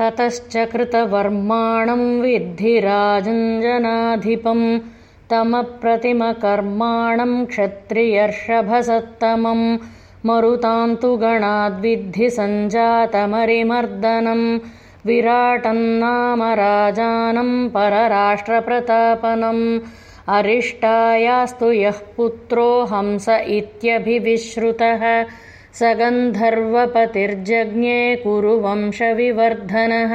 ततश्च कृतवर्माणं विद्धि राजञ्जनाधिपम् तमप्रतिमकर्माणं क्षत्रियर्षभसत्तमम् मरुतां तु गणाद्विद्धि सञ्जातमरिमर्दनम् विराटन्नाम राजानं परराष्ट्रप्रतापनम् अरिष्टायास्तु यः पुत्रो हंस इत्यभिविश्रुतः स गन्धर्वपतिर्जज्ञे कुरुवंशविवर्धनः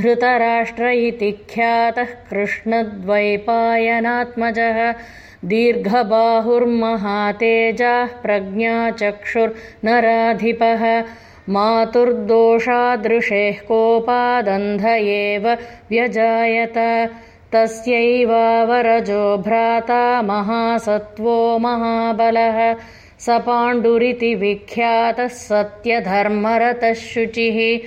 धृतराष्ट्र इति ख्यातः कृष्णद्वैपायनात्मजः दीर्घबाहुर्महातेजाः प्रज्ञाचक्षुर्नराधिपः मातुर्दोषादृशेः कोपादन्ध एव व्यजायत तस्यैवावरजो भ्राता महासत्त्वो महाबलः स पाण्डुरिति विख्यातः सत्यधर्मरतः शुचिः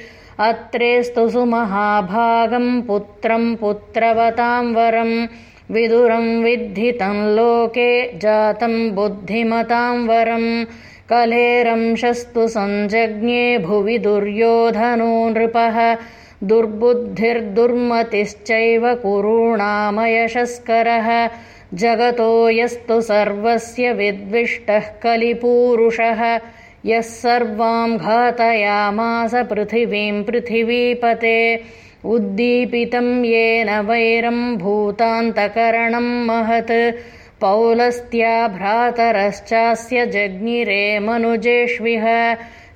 अत्रेस्तु सुमहाभागम् पुत्रम् पुत्रवतां वरम् विदुरम् विद्धितम् लोके जातम् बुद्धिमतां वरम् कलेरंशस्तु सञ्जज्ञे भुवि दुर्योधनो नृपः। दुर्बुद्धिर्दुर्मतिश्चैव कुरूणामयशस्करः जगतो यस्तु सर्वस्य विद्विष्टः कलिपूरुषः यः सर्वाम् घातयामास पृथिवीम् पृथिवीपते उद्दीपितम् येन वैरम् भूतान्तकरणम् महत् पौलस्त्या भ्रातरश्चास्य जज्ञिरे मनुजेष्विह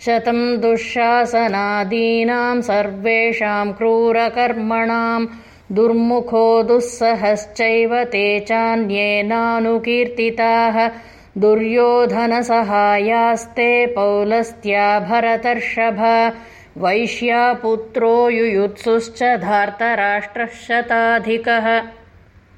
शतम् दुःशासनादीनाम् सर्वेषाम् क्रूरकर्मणाम् दुर्मुखो दुःसहश्चैव ते चान्येनानुकीर्तिताः। दुर्योधनसहायास्ते पौलस्त्या भरतर्षभ। वैश्यापुत्रो युयुत्सुश्च धार्तराष्ट्रः शताधिकः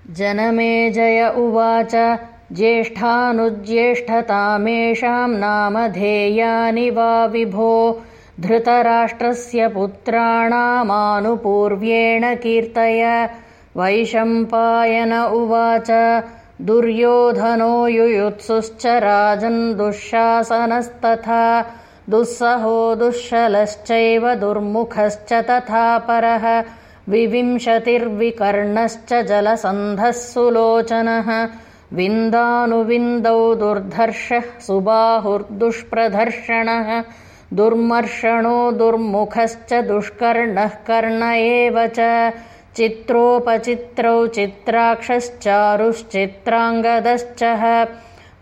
जनमेजय उवाच ज्येष्ठानुज्येष्ठतामेषाम् नामधेयानि वा विभो धृतराष्ट्रस्य पुत्राणामानुपूर्व्येण कीर्तय। वैशम्पायन उवाच दुर्योधनो युयुत्सुश्च राजन् दुःशासनस्तथा दुःसहो दुःशलश्चैव दुर्मुखश्च तथा परः विविंशतिर्विकर्णश्च जलसन्धः सुलोचनः विन्दानुविन्दौ दुर्धर्षः सुबाहुर्दुष्प्रधर्षणः दुर्मर्षणो दुर्मुखश्च दुष्कर्णः कर्ण एव च। चित्रोपचित्रौ चित्राक्षश्चारुश्चित्राङ्गदश्च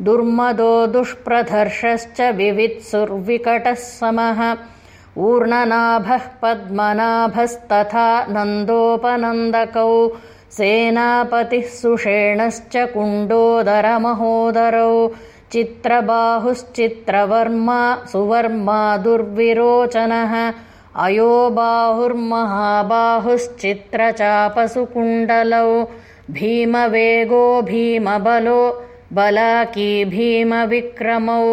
दुर्मदो दुष्प्रधर्षश्च विवित्सुर्विकटः समः। ऊर्णनाभः पद्मनाभस्तथा नन्दोपनन्दकौ। सेनापतिः सुषेणश्च कुण्डोदरमहोदरौ चित्रबाहुश्चित्रवर्मा सुवर्मा दुर्विरोचनः अयो बाहुर्महाबाहुश्चित्रचापसुकुण्डलौ भीमवेगो भीमबलो बलाकी भीमविक्रमौ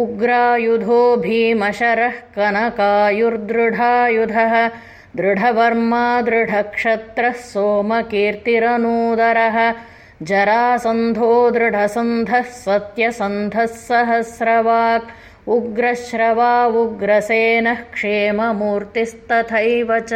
उग्रायुधो भीमशरः कनकायुर्दृढायुधः दृढवर्मा दृढक्षत्रः सोमकीर्तिरनूदरः जरासन्धो दृढसन्धः सत्यसन्धः सहस्रवाक् उग्रश्रवा उग्रसेनः क्षेममूर्तिस्तथैव च